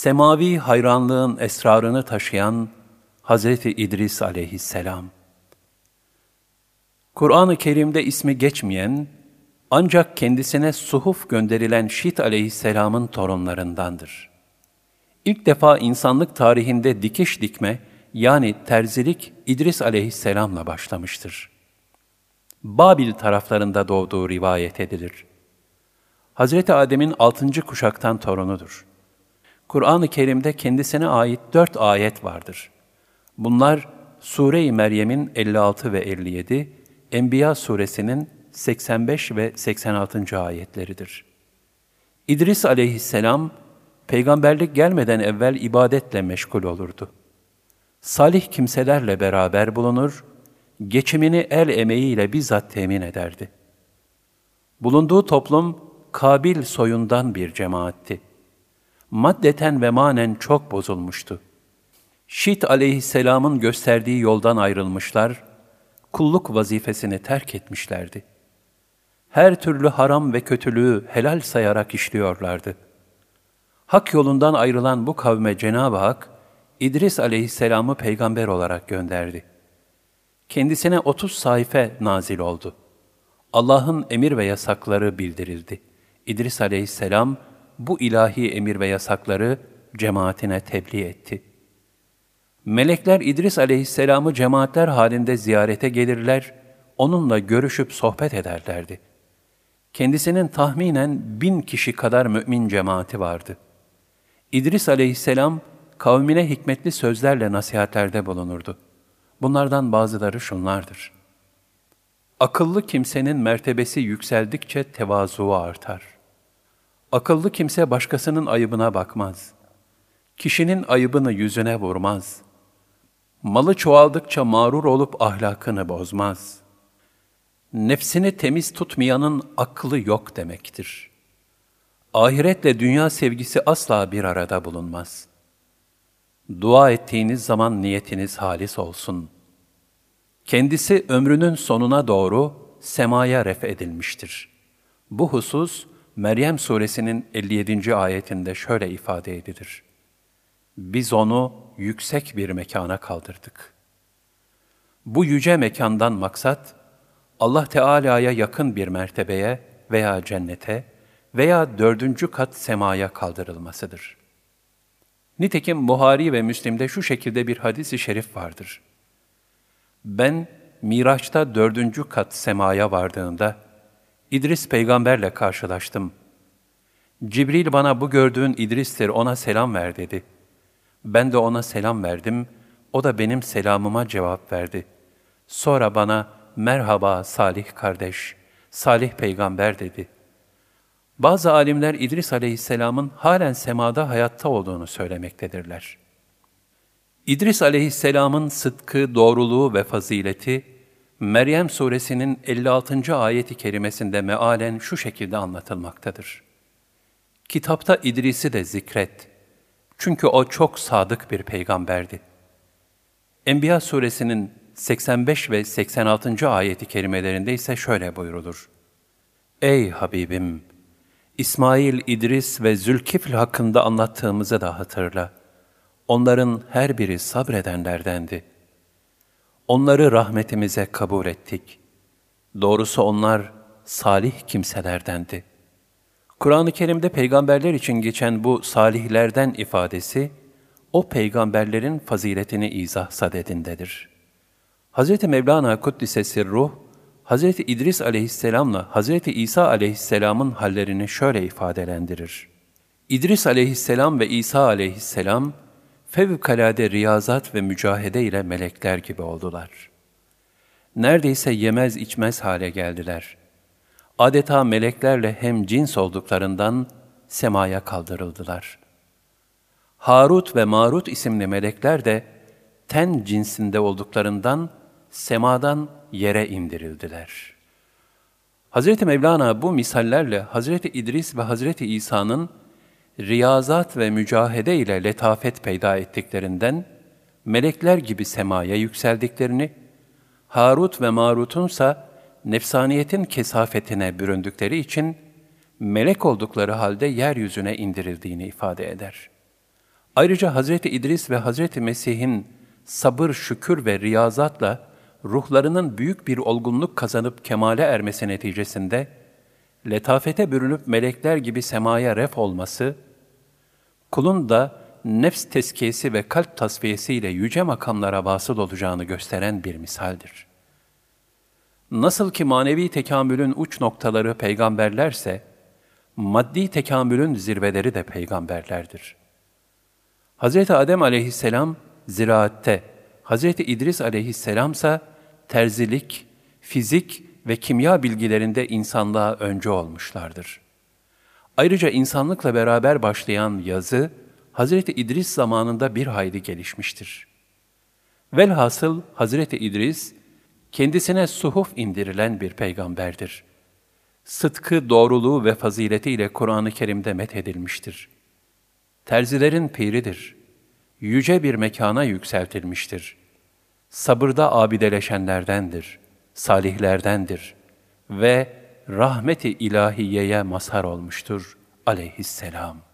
Semavi hayranlığın esrarını taşıyan Hazreti İdris aleyhisselam. Kur'an-ı Kerim'de ismi geçmeyen, ancak kendisine suhuf gönderilen Şit aleyhisselamın torunlarındandır. İlk defa insanlık tarihinde dikiş dikme, yani terzilik İdris aleyhisselamla başlamıştır. Babil taraflarında doğduğu rivayet edilir. Hazreti Adem'in altıncı kuşaktan torunudur. Kur'an-ı Kerim'de kendisine ait dört ayet vardır. Bunlar Sure-i Meryem'in 56 ve 57, Enbiya suresinin 85 ve 86. ayetleridir. İdris aleyhisselam, peygamberlik gelmeden evvel ibadetle meşgul olurdu. Salih kimselerle beraber bulunur, geçimini el emeğiyle bizzat temin ederdi. Bulunduğu toplum, Kabil soyundan bir cemaatti. Maddeten ve manen çok bozulmuştu. Şit aleyhisselamın gösterdiği yoldan ayrılmışlar, kulluk vazifesini terk etmişlerdi. Her türlü haram ve kötülüğü helal sayarak işliyorlardı. Hak yolundan ayrılan bu kavme Cenab-ı Hak, İdris aleyhisselamı peygamber olarak gönderdi. Kendisine 30 sayfa nazil oldu. Allah'ın emir ve yasakları bildirildi. İdris aleyhisselam bu ilahi emir ve yasakları cemaatine tebliğ etti. Melekler İdris aleyhisselamı cemaatler halinde ziyarete gelirler, onunla görüşüp sohbet ederlerdi. Kendisinin tahminen bin kişi kadar mümin cemaati vardı. İdris aleyhisselam kavmine hikmetli sözlerle nasihatlerde bulunurdu. Bunlardan bazıları şunlardır. Akıllı kimsenin mertebesi yükseldikçe tevazuu artar. Akıllı kimse başkasının ayıbına bakmaz. Kişinin ayıbını yüzüne vurmaz. Malı çoğaldıkça mağrur olup ahlakını bozmaz. Nefsini temiz tutmayanın aklı yok demektir. Ahiretle dünya sevgisi asla bir arada bulunmaz. Dua ettiğiniz zaman niyetiniz halis olsun. Kendisi ömrünün sonuna doğru semaya ref edilmiştir. Bu husus, Meryem suresinin 57. ayetinde şöyle ifade edilir. Biz onu yüksek bir mekana kaldırdık. Bu yüce mekandan maksat, Allah Teala'ya yakın bir mertebeye veya cennete veya dördüncü kat semaya kaldırılmasıdır. Nitekim Buhari ve Müslim'de şu şekilde bir hadis-i şerif vardır. Ben Miraç'ta dördüncü kat semaya vardığımda, İdris peygamberle karşılaştım. Cibril bana bu gördüğün İdris'tir ona selam ver dedi. Ben de ona selam verdim, o da benim selamıma cevap verdi. Sonra bana merhaba Salih kardeş, Salih peygamber dedi. Bazı alimler İdris aleyhisselamın halen semada hayatta olduğunu söylemektedirler. İdris aleyhisselamın sıdkı, doğruluğu ve fazileti, Meryem suresinin 56. ayeti kerimesinde mealen şu şekilde anlatılmaktadır. Kitapta İdris'i de zikret. Çünkü o çok sadık bir peygamberdi. Enbiya suresinin 85 ve 86. ayeti kerimelerinde ise şöyle buyrulur. Ey Habibim! İsmail, İdris ve Zülkifl hakkında anlattığımızı da hatırla. Onların her biri sabredenlerdendi. Onları rahmetimize kabul ettik. Doğrusu onlar salih kimselerdendi. Kur'an-ı Kerim'de peygamberler için geçen bu salihlerden ifadesi, o peygamberlerin faziletini izah sadedindedir. Hz. Mevlana Kuddise Ruh, Hz. İdris aleyhisselamla Hz. İsa aleyhisselamın hallerini şöyle ifadelendirir. İdris aleyhisselam ve İsa aleyhisselam, fevkalade riyazat ve mücahede ile melekler gibi oldular. Neredeyse yemez içmez hale geldiler. Adeta meleklerle hem cins olduklarından semaya kaldırıldılar. Harut ve Marut isimli melekler de ten cinsinde olduklarından semadan yere indirildiler. Hazreti Mevlana bu misallerle Hazreti İdris ve Hazreti İsa'nın riyazat ve mücahede ile letafet peyda ettiklerinden, melekler gibi semaya yükseldiklerini, Harut ve Marut'unsa nefsaniyetin kesafetine büründükleri için melek oldukları halde yeryüzüne indirildiğini ifade eder. Ayrıca Hazreti İdris ve Hazreti Mesih'in sabır, şükür ve riyazatla ruhlarının büyük bir olgunluk kazanıp kemale ermesi neticesinde, letafete bürünüp melekler gibi semaya ref olması, kulun da nefs teskiyesi ve kalp tasfiyesiyle yüce makamlara vasıl olacağını gösteren bir misaldir. Nasıl ki manevi tekamülün uç noktaları peygamberlerse, maddi tekamülün zirveleri de peygamberlerdir. Hz. Adem aleyhisselam ziraatte, Hz. İdris aleyhisselam ise terzilik, fizik ve kimya bilgilerinde insanlığa önce olmuşlardır. Ayrıca insanlıkla beraber başlayan yazı, Hz. İdris zamanında bir hayli gelişmiştir. Velhasıl Hz. İdris, kendisine suhuf indirilen bir peygamberdir. Sıtkı, doğruluğu ve faziletiyle Kur'an-ı Kerim'de methedilmiştir. Terzilerin piridir. Yüce bir mekana yükseltilmiştir. Sabırda abideleşenlerdendir, salihlerdendir ve rahmeti ilahiyeye mazhar olmuştur aleyhisselam.